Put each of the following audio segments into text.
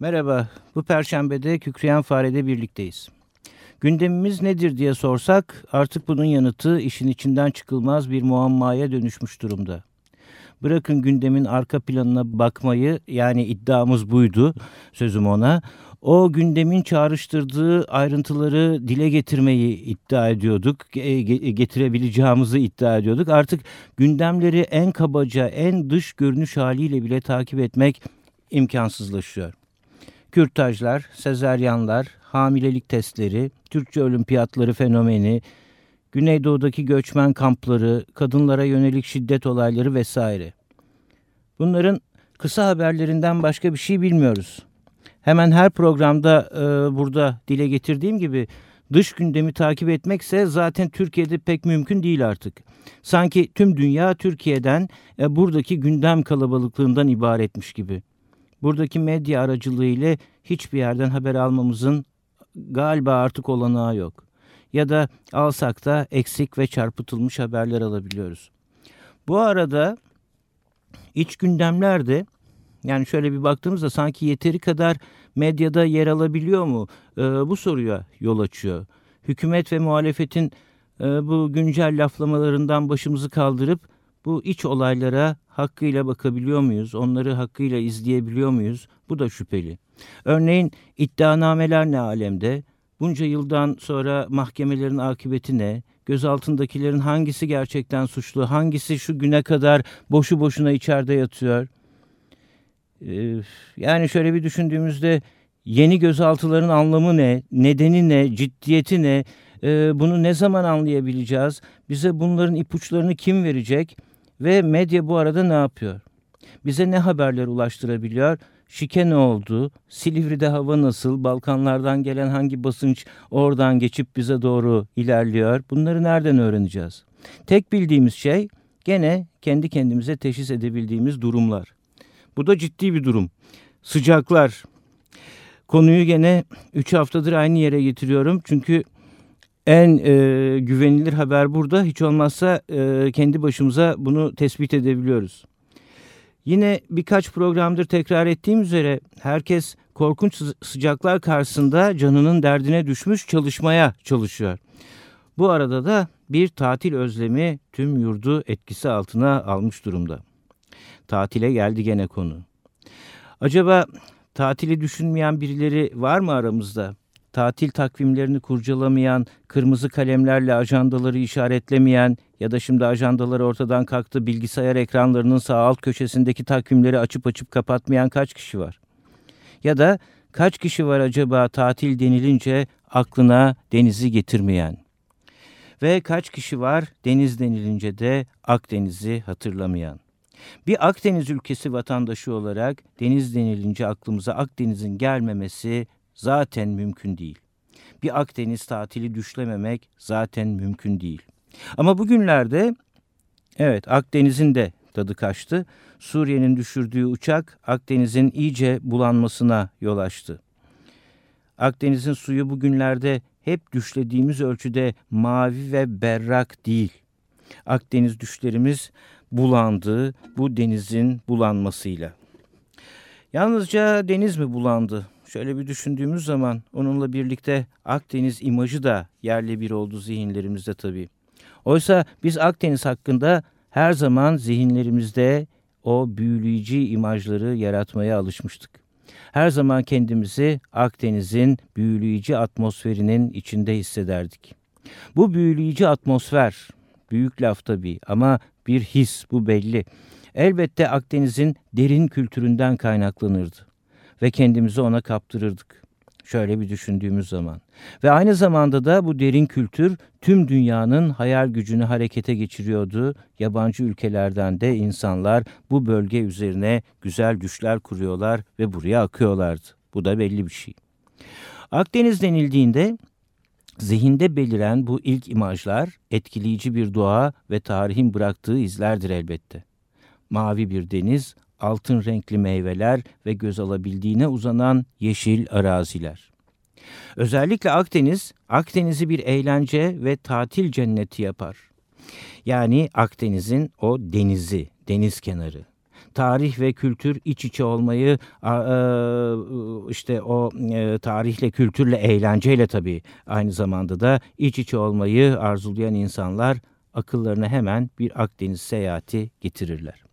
Merhaba, bu perşembede Kükreyen Fare'de birlikteyiz. Gündemimiz nedir diye sorsak artık bunun yanıtı işin içinden çıkılmaz bir muammaya dönüşmüş durumda. Bırakın gündemin arka planına bakmayı yani iddiamız buydu sözüm ona. O gündemin çağrıştırdığı ayrıntıları dile getirmeyi iddia ediyorduk, getirebileceğimizi iddia ediyorduk. Artık gündemleri en kabaca, en dış görünüş haliyle bile takip etmek imkansızlaşıyor. Kürtajlar, sezeryanlar, hamilelik testleri, Türkçe olimpiyatları fenomeni, Güneydoğu'daki göçmen kampları, kadınlara yönelik şiddet olayları vesaire. Bunların kısa haberlerinden başka bir şey bilmiyoruz. Hemen her programda e, burada dile getirdiğim gibi dış gündemi takip etmekse zaten Türkiye'de pek mümkün değil artık. Sanki tüm dünya Türkiye'den e, buradaki gündem kalabalıklığından ibaretmiş gibi. Buradaki medya aracılığıyla hiçbir yerden haber almamızın galiba artık olanağı yok. Ya da alsak da eksik ve çarpıtılmış haberler alabiliyoruz. Bu arada iç gündemlerde yani şöyle bir baktığımızda sanki yeteri kadar medyada yer alabiliyor mu? Ee, bu soruya yol açıyor. Hükümet ve muhalefetin e, bu güncel laflamalarından başımızı kaldırıp bu iç olaylara hakkıyla bakabiliyor muyuz? Onları hakkıyla izleyebiliyor muyuz? Bu da şüpheli. Örneğin iddianameler ne alemde? Bunca yıldan sonra mahkemelerin akıbeti ne? Gözaltındakilerin hangisi gerçekten suçlu? Hangisi şu güne kadar boşu boşuna içeride yatıyor? Ee, yani şöyle bir düşündüğümüzde yeni gözaltıların anlamı ne? Nedeni ne? Ciddiyeti ne? Ee, bunu ne zaman anlayabileceğiz? Bize bunların ipuçlarını kim verecek? Ve medya bu arada ne yapıyor? Bize ne haberler ulaştırabiliyor? Şike ne oldu? Silivri'de hava nasıl? Balkanlardan gelen hangi basınç oradan geçip bize doğru ilerliyor? Bunları nereden öğreneceğiz? Tek bildiğimiz şey gene kendi kendimize teşhis edebildiğimiz durumlar. Bu da ciddi bir durum. Sıcaklar. Konuyu gene 3 haftadır aynı yere getiriyorum. Çünkü en e, güvenilir haber burada. Hiç olmazsa e, kendi başımıza bunu tespit edebiliyoruz. Yine birkaç programdır tekrar ettiğim üzere herkes korkunç sıcaklar karşısında canının derdine düşmüş çalışmaya çalışıyor. Bu arada da bir tatil özlemi tüm yurdu etkisi altına almış durumda. Tatile geldi gene konu. Acaba tatili düşünmeyen birileri var mı aramızda? Tatil takvimlerini kurcalamayan, kırmızı kalemlerle ajandaları işaretlemeyen ya da şimdi ajandaları ortadan kalktı bilgisayar ekranlarının sağ alt köşesindeki takvimleri açıp açıp kapatmayan kaç kişi var? Ya da kaç kişi var acaba tatil denilince aklına denizi getirmeyen? Ve kaç kişi var deniz denilince de Akdeniz'i hatırlamayan? Bir Akdeniz ülkesi vatandaşı olarak deniz denilince aklımıza Akdeniz'in gelmemesi zaten mümkün değil. Bir Akdeniz tatili düşlememek zaten mümkün değil. Ama bugünlerde evet Akdeniz'in de tadı kaçtı. Suriye'nin düşürdüğü uçak Akdeniz'in iyice bulanmasına yol açtı. Akdeniz'in suyu bugünlerde hep düşlediğimiz ölçüde mavi ve berrak değil. Akdeniz düşlerimiz bulandı bu denizin bulanmasıyla. Yalnızca deniz mi bulandı? Şöyle bir düşündüğümüz zaman onunla birlikte Akdeniz imajı da yerli bir oldu zihinlerimizde tabii. Oysa biz Akdeniz hakkında her zaman zihinlerimizde o büyüleyici imajları yaratmaya alışmıştık. Her zaman kendimizi Akdeniz'in büyüleyici atmosferinin içinde hissederdik. Bu büyüleyici atmosfer, büyük laf tabii ama bir his bu belli. Elbette Akdeniz'in derin kültüründen kaynaklanırdı ve kendimizi ona kaptırırdık. Şöyle bir düşündüğümüz zaman. Ve aynı zamanda da bu derin kültür tüm dünyanın hayal gücünü harekete geçiriyordu. Yabancı ülkelerden de insanlar bu bölge üzerine güzel güçler kuruyorlar ve buraya akıyorlardı. Bu da belli bir şey. Akdeniz denildiğinde zihinde beliren bu ilk imajlar etkileyici bir doğa ve tarihin bıraktığı izlerdir elbette. Mavi bir deniz, altın renkli meyveler ve göz alabildiğine uzanan yeşil araziler. Özellikle Akdeniz, Akdeniz'i bir eğlence ve tatil cenneti yapar. Yani Akdeniz'in o denizi, deniz kenarı. Tarih ve kültür iç içe olmayı e, işte o e, tarihle, kültürle, eğlenceyle tabii aynı zamanda da iç içe olmayı arzulayan insanlar akıllarına hemen bir Akdeniz seyahati getirirler.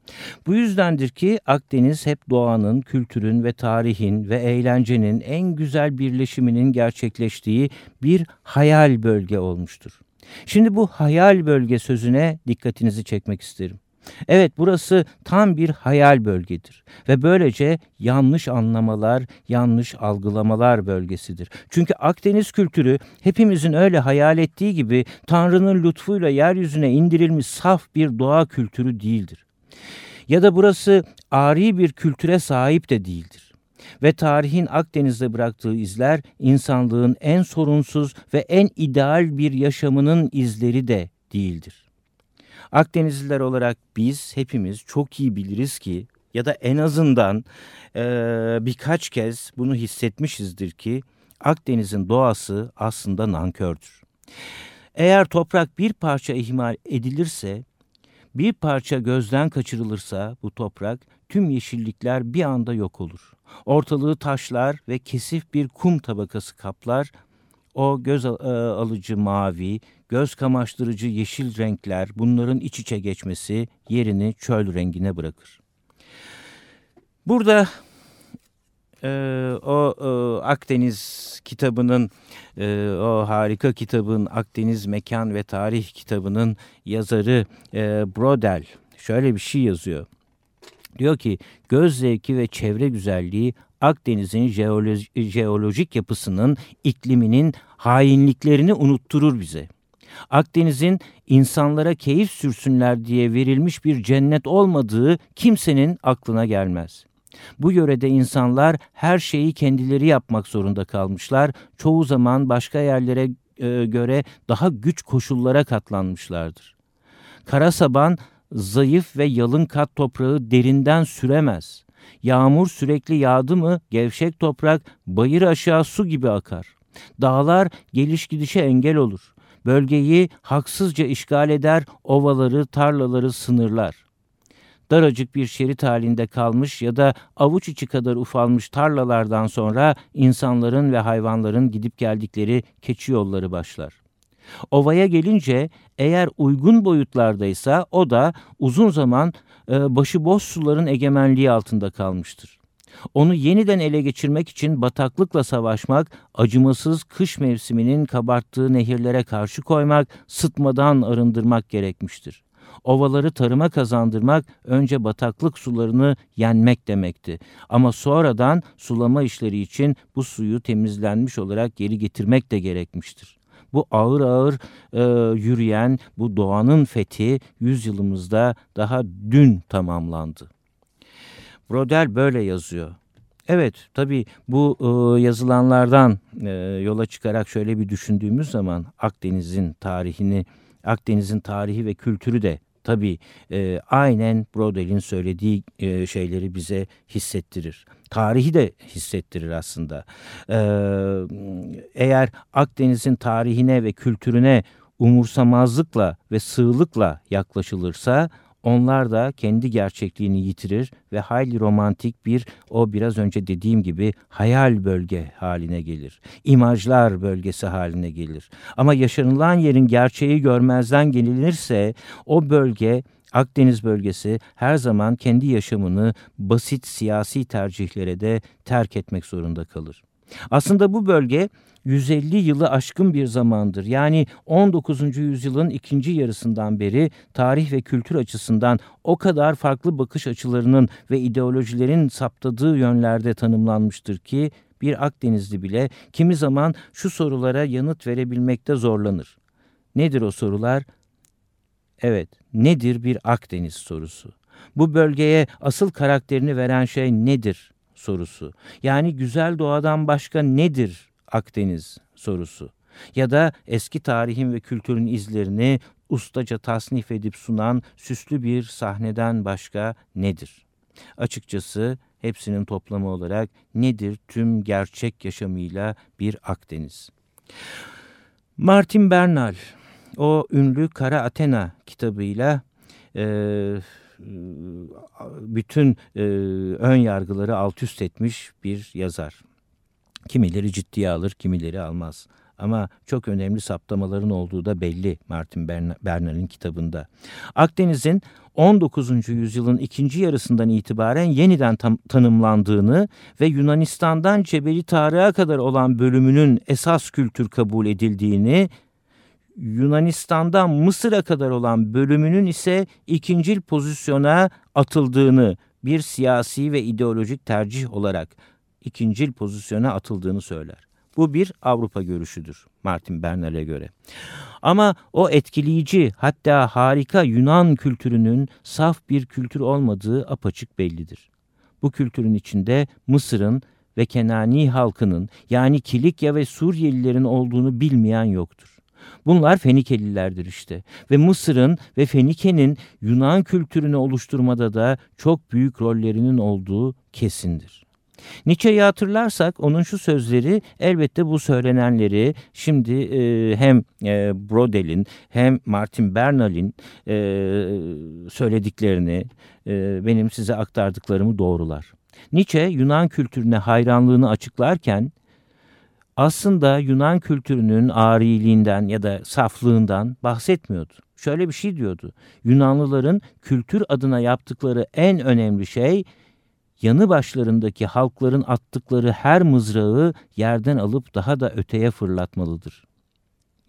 Bu yüzdendir ki Akdeniz hep doğanın, kültürün ve tarihin ve eğlencenin en güzel birleşiminin gerçekleştiği bir hayal bölge olmuştur. Şimdi bu hayal bölge sözüne dikkatinizi çekmek isterim. Evet burası tam bir hayal bölgedir ve böylece yanlış anlamalar, yanlış algılamalar bölgesidir. Çünkü Akdeniz kültürü hepimizin öyle hayal ettiği gibi Tanrı'nın lütfuyla yeryüzüne indirilmiş saf bir doğa kültürü değildir. Ya da burası ari bir kültüre sahip de değildir ve tarihin Akdeniz'de bıraktığı izler insanlığın en sorunsuz ve en ideal bir yaşamının izleri de değildir. Akdenizliler olarak biz hepimiz çok iyi biliriz ki ya da en azından e, birkaç kez bunu hissetmişizdir ki Akdeniz'in doğası aslında nankördür. Eğer toprak bir parça ihmal edilirse, bir parça gözden kaçırılırsa bu toprak tüm yeşillikler bir anda yok olur. Ortalığı taşlar ve kesif bir kum tabakası kaplar. O göz e, alıcı mavi, göz kamaştırıcı yeşil renkler bunların iç içe geçmesi yerini çöl rengine bırakır. Burada e, o e, Akdeniz kitabının e, o harika kitabın Akdeniz Mekan ve Tarih kitabının yazarı e, Brodel şöyle bir şey yazıyor. Diyor ki göz zevki ve çevre güzelliği Akdeniz'in jeoloji, jeolojik yapısının, ikliminin hainliklerini unutturur bize. Akdeniz'in insanlara keyif sürsünler diye verilmiş bir cennet olmadığı kimsenin aklına gelmez. Bu yörede insanlar her şeyi kendileri yapmak zorunda kalmışlar. Çoğu zaman başka yerlere e, göre daha güç koşullara katlanmışlardır. Karasaban zayıf ve yalın kat toprağı derinden süremez. Yağmur sürekli yağdı mı gevşek toprak bayır aşağı su gibi akar. Dağlar geliş gidişe engel olur. Bölgeyi haksızca işgal eder, ovaları, tarlaları sınırlar. Daracık bir şerit halinde kalmış ya da avuç içi kadar ufalmış tarlalardan sonra insanların ve hayvanların gidip geldikleri keçi yolları başlar. Ovaya gelince eğer uygun boyutlardaysa o da uzun zaman e, başıboş suların egemenliği altında kalmıştır. Onu yeniden ele geçirmek için bataklıkla savaşmak, acımasız kış mevsiminin kabarttığı nehirlere karşı koymak, sıtmadan arındırmak gerekmiştir. Ovaları tarıma kazandırmak önce bataklık sularını yenmek demekti. Ama sonradan sulama işleri için bu suyu temizlenmiş olarak geri getirmek de gerekmiştir. Bu ağır ağır e, yürüyen bu doğanın fethi yüzyılımızda daha dün tamamlandı. Brodel böyle yazıyor. Evet tabii bu e, yazılanlardan e, yola çıkarak şöyle bir düşündüğümüz zaman Akdeniz'in tarihini, Akdeniz'in tarihi ve kültürü de tabii e, aynen Brodel'in söylediği e, şeyleri bize hissettirir. Tarihi de hissettirir aslında. E, eğer Akdeniz'in tarihine ve kültürüne umursamazlıkla ve sığlıkla yaklaşılırsa onlar da kendi gerçekliğini yitirir ve hayli romantik bir o biraz önce dediğim gibi hayal bölge haline gelir. İmajlar bölgesi haline gelir. Ama yaşanılan yerin gerçeği görmezden gelinirse o bölge Akdeniz bölgesi her zaman kendi yaşamını basit siyasi tercihlere de terk etmek zorunda kalır. Aslında bu bölge 150 yılı aşkın bir zamandır. Yani 19. yüzyılın ikinci yarısından beri tarih ve kültür açısından o kadar farklı bakış açılarının ve ideolojilerin saptadığı yönlerde tanımlanmıştır ki bir Akdenizli bile kimi zaman şu sorulara yanıt verebilmekte zorlanır. Nedir o sorular? Evet, nedir bir Akdeniz sorusu? Bu bölgeye asıl karakterini veren şey nedir sorusu. Yani güzel doğadan başka nedir Akdeniz sorusu. Ya da eski tarihin ve kültürün izlerini ustaca tasnif edip sunan süslü bir sahneden başka nedir? Açıkçası hepsinin toplamı olarak nedir tüm gerçek yaşamıyla bir Akdeniz? Martin Bernal o ünlü Kara Athena kitabıyla e, bütün e, ön yargıları alt üst etmiş bir yazar. Kimileri ciddiye alır, kimileri almaz. Ama çok önemli saptamaların olduğu da belli Martin Bernal'in kitabında. Akdeniz'in 19. yüzyılın ikinci yarısından itibaren yeniden tanımlandığını ve Yunanistan'dan Cebeli Tarık'a kadar olan bölümünün esas kültür kabul edildiğini, Yunanistan'dan Mısır'a kadar olan bölümünün ise ikincil pozisyona atıldığını bir siyasi ve ideolojik tercih olarak ikincil pozisyona atıldığını söyler. Bu bir Avrupa görüşüdür Martin Bernal'e göre. Ama o etkileyici hatta harika Yunan kültürünün saf bir kültür olmadığı apaçık bellidir. Bu kültürün içinde Mısır'ın ve Kenani halkının yani Kilikya ve Suriyelilerin olduğunu bilmeyen yoktur. Bunlar Fenikelilerdir işte ve Mısır'ın ve Fenike'nin Yunan kültürünü oluşturmada da çok büyük rollerinin olduğu kesindir. Nietzsche'yi hatırlarsak onun şu sözleri elbette bu söylenenleri şimdi e, hem e, Brodel'in hem Martin Bernal'in e, söylediklerini e, benim size aktardıklarımı doğrular. Nietzsche Yunan kültürüne hayranlığını açıklarken aslında Yunan kültürünün ağriliğinden ya da saflığından bahsetmiyordu. Şöyle bir şey diyordu. Yunanlıların kültür adına yaptıkları en önemli şey yanı başlarındaki halkların attıkları her mızrağı yerden alıp daha da öteye fırlatmalıdır.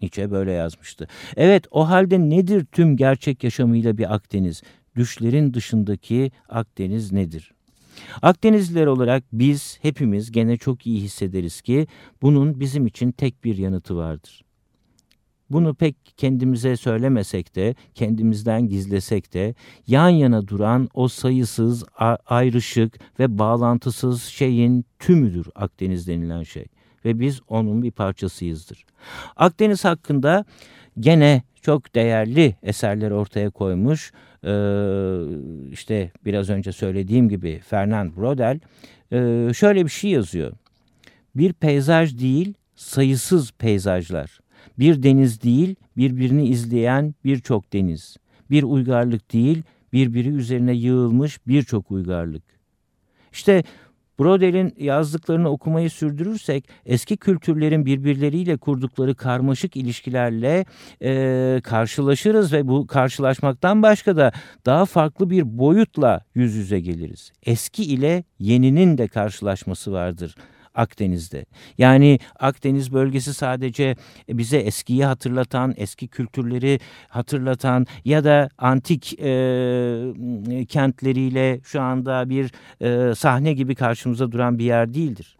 Nietzsche böyle yazmıştı. Evet o halde nedir tüm gerçek yaşamıyla bir Akdeniz? Düşlerin dışındaki Akdeniz nedir? Akdenizliler olarak biz hepimiz gene çok iyi hissederiz ki bunun bizim için tek bir yanıtı vardır. Bunu pek kendimize söylemesek de, kendimizden gizlesek de yan yana duran o sayısız, ayrışık ve bağlantısız şeyin tümüdür Akdeniz denilen şey. Ve biz onun bir parçasıyızdır. Akdeniz hakkında gene çok değerli eserler ortaya koymuş. Ee, işte biraz önce söylediğim gibi Fernand Brodel e, şöyle bir şey yazıyor. Bir peyzaj değil, sayısız peyzajlar. Bir deniz değil, birbirini izleyen birçok deniz. Bir uygarlık değil, birbiri üzerine yığılmış birçok uygarlık. İşte Brodel'in yazdıklarını okumayı sürdürürsek eski kültürlerin birbirleriyle kurdukları karmaşık ilişkilerle e, karşılaşırız ve bu karşılaşmaktan başka da daha farklı bir boyutla yüz yüze geliriz. Eski ile yeninin de karşılaşması vardır Akdeniz'de. Yani Akdeniz bölgesi sadece bize eskiyi hatırlatan, eski kültürleri hatırlatan ya da antik e, kentleriyle şu anda bir e, sahne gibi karşımıza duran bir yer değildir.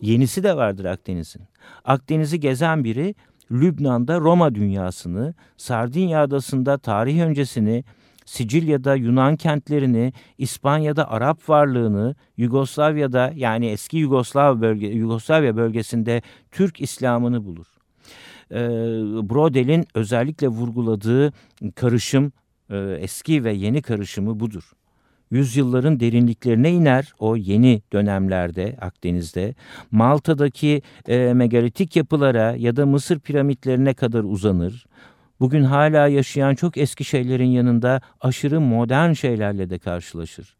Yenisi de vardır Akdeniz'in. Akdeniz'i gezen biri Lübnan'da Roma dünyasını, Sardinya adasında tarih öncesini, Sicilya'da Yunan kentlerini, İspanya'da Arap varlığını, Yugoslavya'da yani eski Yugoslav bölge, Yugoslavya bölgesinde Türk İslam'ını bulur. Ee, Brodel'in özellikle vurguladığı karışım, e, eski ve yeni karışımı budur yüzyılların derinliklerine iner o yeni dönemlerde Akdeniz'de. Malta'daki e, megalitik yapılara ya da Mısır piramitlerine kadar uzanır bugün hala yaşayan çok eski şeylerin yanında aşırı modern şeylerle de karşılaşır.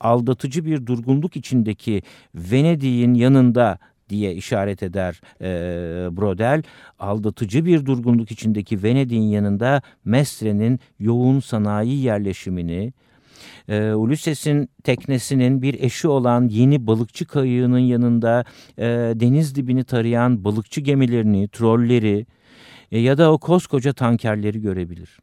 Aldatıcı bir durgunluk içindeki Venedik'in yanında diye işaret eder e, Brodel. Aldatıcı bir durgunluk içindeki Venedik'in yanında Mestre'nin yoğun sanayi yerleşimini, e, Ulysses'in teknesinin bir eşi olan yeni balıkçı kayığının yanında e, deniz dibini tarayan balıkçı gemilerini, trolleri, ya da o koskoca tankerleri görebilir.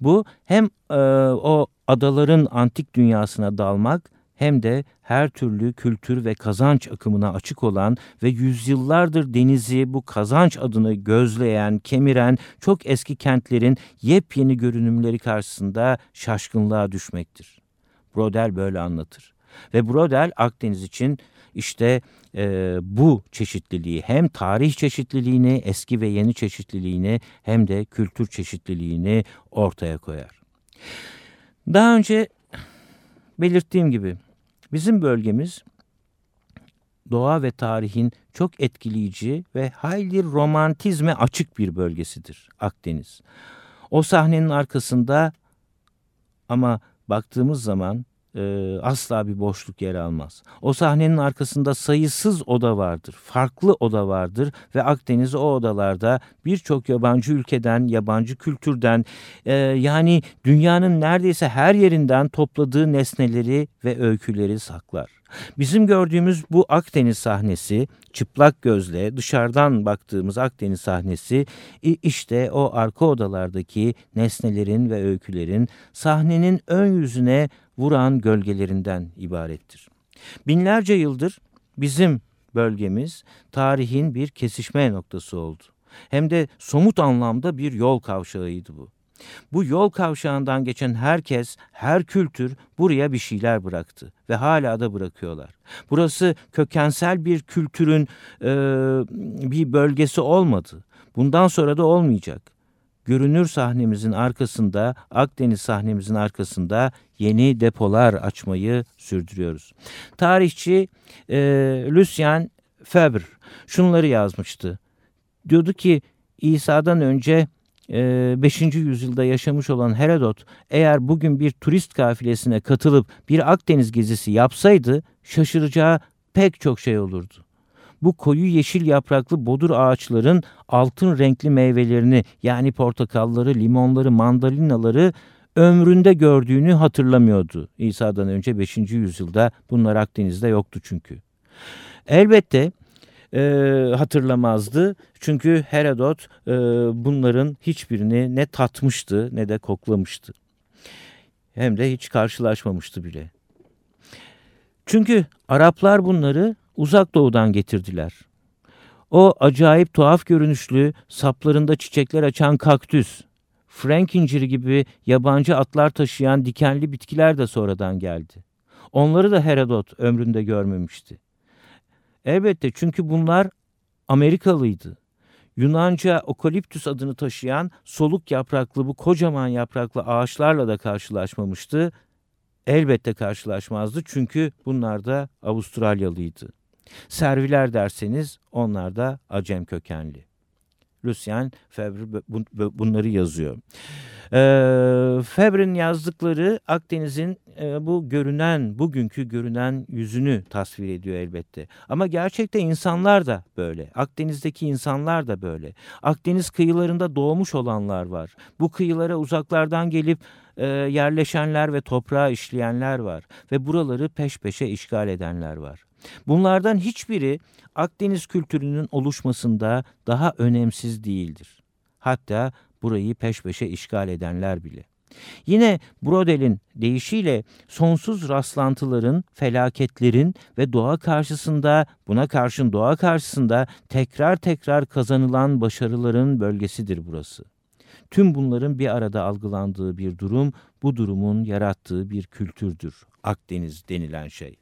Bu hem e, o adaların antik dünyasına dalmak hem de her türlü kültür ve kazanç akımına açık olan ve yüzyıllardır denizi bu kazanç adını gözleyen, kemiren çok eski kentlerin yepyeni görünümleri karşısında şaşkınlığa düşmektir. Brodel böyle anlatır. Ve Brodel Akdeniz için işte e, bu çeşitliliği hem tarih çeşitliliğini, eski ve yeni çeşitliliğini hem de kültür çeşitliliğini ortaya koyar. Daha önce belirttiğim gibi bizim bölgemiz doğa ve tarihin çok etkileyici ve hayli romantizme açık bir bölgesidir Akdeniz. O sahnenin arkasında ama baktığımız zaman e, asla bir boşluk yer almaz. O sahnenin arkasında sayısız oda vardır, farklı oda vardır ve Akdeniz o odalarda birçok yabancı ülkeden, yabancı kültürden e, yani dünyanın neredeyse her yerinden topladığı nesneleri ve öyküleri saklar. Bizim gördüğümüz bu Akdeniz sahnesi, çıplak gözle dışarıdan baktığımız Akdeniz sahnesi işte o arka odalardaki nesnelerin ve öykülerin sahnenin ön yüzüne vuran gölgelerinden ibarettir. Binlerce yıldır bizim bölgemiz tarihin bir kesişme noktası oldu. Hem de somut anlamda bir yol kavşağıydı bu. Bu yol kavşağından geçen herkes, her kültür buraya bir şeyler bıraktı ve hala da bırakıyorlar. Burası kökensel bir kültürün e, bir bölgesi olmadı. Bundan sonra da olmayacak. Görünür sahnemizin arkasında, Akdeniz sahnemizin arkasında yeni depolar açmayı sürdürüyoruz. Tarihçi e, Lucien Febvre şunları yazmıştı. Diyordu ki İsa'dan önce 5. yüzyılda yaşamış olan Herodot eğer bugün bir turist kafilesine katılıp bir Akdeniz gezisi yapsaydı şaşıracağı pek çok şey olurdu. Bu koyu yeşil yapraklı bodur ağaçların altın renkli meyvelerini yani portakalları, limonları, mandalinaları ömründe gördüğünü hatırlamıyordu. İsa'dan önce 5. yüzyılda bunlar Akdeniz'de yoktu çünkü. Elbette e, hatırlamazdı. Çünkü Herodot e, bunların hiçbirini ne tatmıştı ne de koklamıştı. Hem de hiç karşılaşmamıştı bile. Çünkü Araplar bunları uzak doğudan getirdiler. O acayip tuhaf görünüşlü saplarında çiçekler açan kaktüs, Frank inciri gibi yabancı atlar taşıyan dikenli bitkiler de sonradan geldi. Onları da Herodot ömründe görmemişti. Elbette çünkü bunlar Amerikalıydı. Yunanca okaliptüs adını taşıyan soluk yapraklı bu kocaman yapraklı ağaçlarla da karşılaşmamıştı. Elbette karşılaşmazdı çünkü bunlar da Avustralyalıydı. Serviler derseniz onlar da Acem kökenli. Lucien Febvre bunları yazıyor. E, Febre'nin yazdıkları Akdeniz'in e, bu görünen, bugünkü görünen yüzünü tasvir ediyor elbette. Ama gerçekte insanlar da böyle. Akdeniz'deki insanlar da böyle. Akdeniz kıyılarında doğmuş olanlar var. Bu kıyılara uzaklardan gelip e, yerleşenler ve toprağa işleyenler var. Ve buraları peş peşe işgal edenler var. Bunlardan hiçbiri Akdeniz kültürünün oluşmasında daha önemsiz değildir. Hatta burayı peş peşe işgal edenler bile. Yine Brodel'in deyişiyle sonsuz rastlantıların, felaketlerin ve doğa karşısında, buna karşın doğa karşısında tekrar tekrar kazanılan başarıların bölgesidir burası. Tüm bunların bir arada algılandığı bir durum, bu durumun yarattığı bir kültürdür. Akdeniz denilen şey.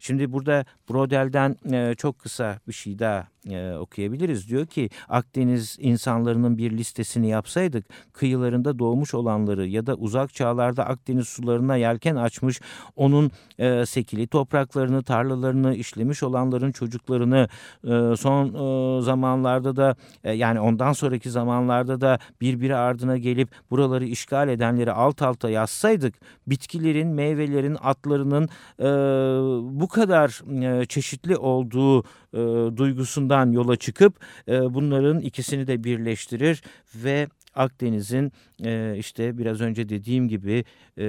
Şimdi burada Brodel'den çok kısa bir şey daha e, okuyabiliriz. Diyor ki Akdeniz insanlarının bir listesini yapsaydık kıyılarında doğmuş olanları ya da uzak çağlarda Akdeniz sularına yelken açmış onun e, sekili topraklarını, tarlalarını işlemiş olanların çocuklarını e, son e, zamanlarda da e, yani ondan sonraki zamanlarda da birbiri ardına gelip buraları işgal edenleri alt alta yazsaydık bitkilerin, meyvelerin, atlarının e, bu kadar e, çeşitli olduğu e, duygusundan yola çıkıp e, bunların ikisini de birleştirir ve Akdeniz'in e, işte biraz önce dediğim gibi e,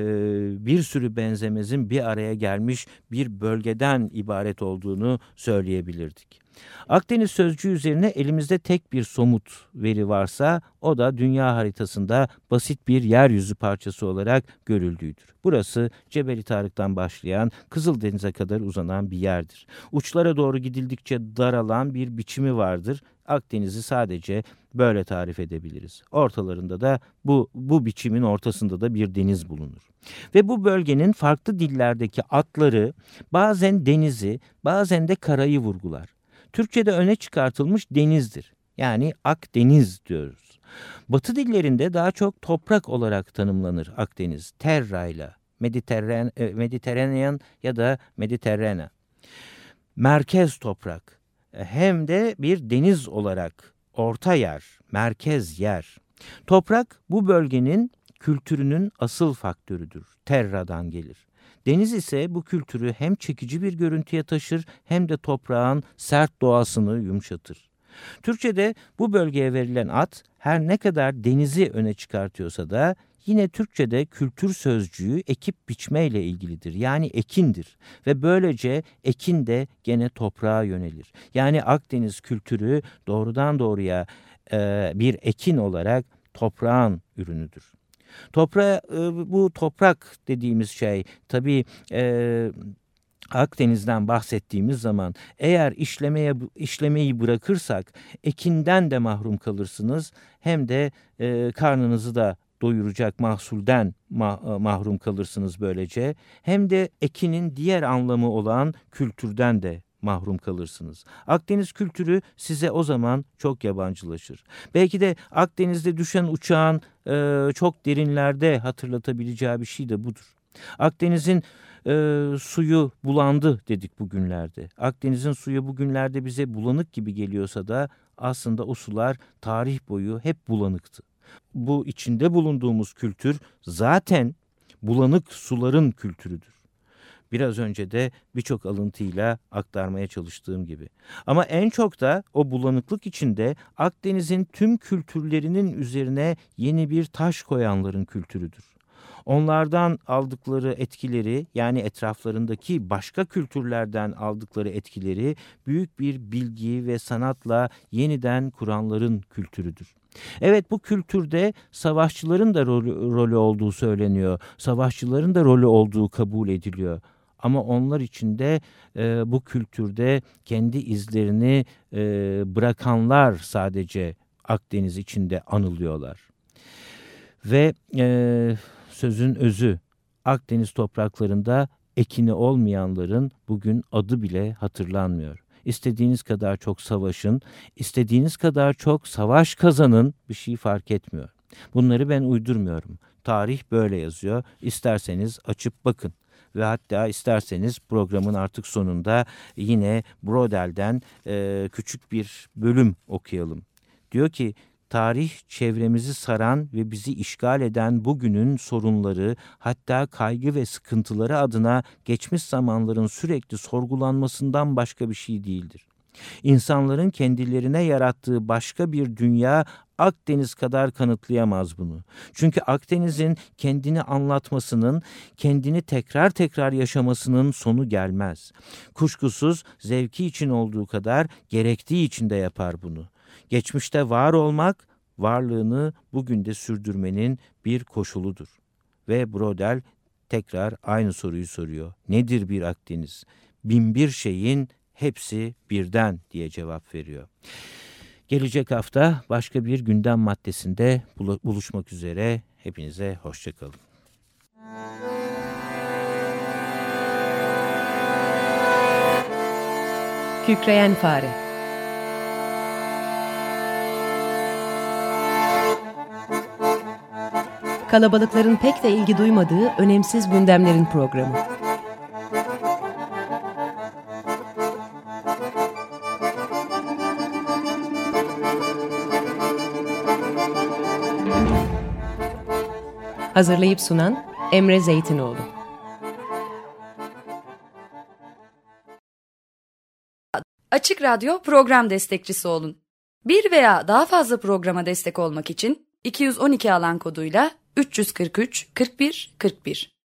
bir sürü benzemezin bir araya gelmiş bir bölgeden ibaret olduğunu söyleyebilirdik. Akdeniz sözcüğü üzerine elimizde tek bir somut veri varsa o da dünya haritasında basit bir yeryüzü parçası olarak görüldüğüdür. Burası Cebeli Tarık'tan başlayan Kızıldeniz'e kadar uzanan bir yerdir. Uçlara doğru gidildikçe daralan bir biçimi vardır. Akdeniz'i sadece böyle tarif edebiliriz. Ortalarında da bu, bu biçimin ortasında da bir deniz bulunur. Ve bu bölgenin farklı dillerdeki atları bazen denizi bazen de karayı vurgular. Türkçe'de öne çıkartılmış denizdir. Yani Akdeniz diyoruz. Batı dillerinde daha çok toprak olarak tanımlanır Akdeniz. Terra ile Mediterranean, Mediterranean ya da Mediterrana. Merkez toprak hem de bir deniz olarak orta yer, merkez yer. Toprak bu bölgenin kültürünün asıl faktörüdür. Terra'dan gelir. Deniz ise bu kültürü hem çekici bir görüntüye taşır hem de toprağın sert doğasını yumuşatır. Türkçe'de bu bölgeye verilen ad her ne kadar denizi öne çıkartıyorsa da yine Türkçe'de kültür sözcüğü ekip biçmeyle ilgilidir. Yani ekindir ve böylece ekin de gene toprağa yönelir. Yani Akdeniz kültürü doğrudan doğruya e, bir ekin olarak toprağın ürünüdür. Toprağa, e, bu toprak dediğimiz şey tabii e, Akdeniz'den bahsettiğimiz zaman eğer işlemeye işlemeyi bırakırsak ekinden de mahrum kalırsınız hem de e, karnınızı da doyuracak mahsulden ma e, mahrum kalırsınız böylece hem de ekinin diğer anlamı olan kültürden de mahrum kalırsınız. Akdeniz kültürü size o zaman çok yabancılaşır. Belki de Akdeniz'de düşen uçağın e, çok derinlerde hatırlatabileceği bir şey de budur. Akdeniz'in e, suyu bulandı dedik bugünlerde. Akdeniz'in suyu bugünlerde bize bulanık gibi geliyorsa da aslında o sular tarih boyu hep bulanıktı. Bu içinde bulunduğumuz kültür zaten bulanık suların kültürüdür. Biraz önce de birçok alıntıyla aktarmaya çalıştığım gibi. Ama en çok da o bulanıklık içinde Akdeniz'in tüm kültürlerinin üzerine yeni bir taş koyanların kültürüdür. Onlardan aldıkları etkileri yani etraflarındaki başka kültürlerden aldıkları etkileri büyük bir bilgi ve sanatla yeniden kuranların kültürüdür. Evet bu kültürde savaşçıların da rolü, rolü olduğu söyleniyor. Savaşçıların da rolü olduğu kabul ediliyor. Ama onlar için de e, bu kültürde kendi izlerini e, bırakanlar sadece Akdeniz içinde anılıyorlar. Ve e, sözün özü Akdeniz topraklarında ekini olmayanların bugün adı bile hatırlanmıyor. İstediğiniz kadar çok savaşın, istediğiniz kadar çok savaş kazanın bir şey fark etmiyor. Bunları ben uydurmuyorum. Tarih böyle yazıyor. İsterseniz açıp bakın ve hatta isterseniz programın artık sonunda yine Brodel'den e, küçük bir bölüm okuyalım. Diyor ki tarih çevremizi saran ve bizi işgal eden bugünün sorunları hatta kaygı ve sıkıntıları adına geçmiş zamanların sürekli sorgulanmasından başka bir şey değildir. İnsanların kendilerine yarattığı başka bir dünya Akdeniz kadar kanıtlayamaz bunu. Çünkü Akdeniz'in kendini anlatmasının, kendini tekrar tekrar yaşamasının sonu gelmez. Kuşkusuz zevki için olduğu kadar gerektiği için de yapar bunu. Geçmişte var olmak, varlığını bugün de sürdürmenin bir koşuludur. Ve Brodel tekrar aynı soruyu soruyor. Nedir bir Akdeniz? Binbir şeyin hepsi birden diye cevap veriyor. Gelecek hafta başka bir gündem maddesinde buluşmak üzere. Hepinize hoşçakalın. Kükreyen Fare Kalabalıkların pek de ilgi duymadığı önemsiz gündemlerin programı. Hazırlayıp sunan Emre Zeytinoğlu. Açık Radyo program destekçisi olun. Bir veya daha fazla programa destek olmak için 212 alan koduyla 343 41 41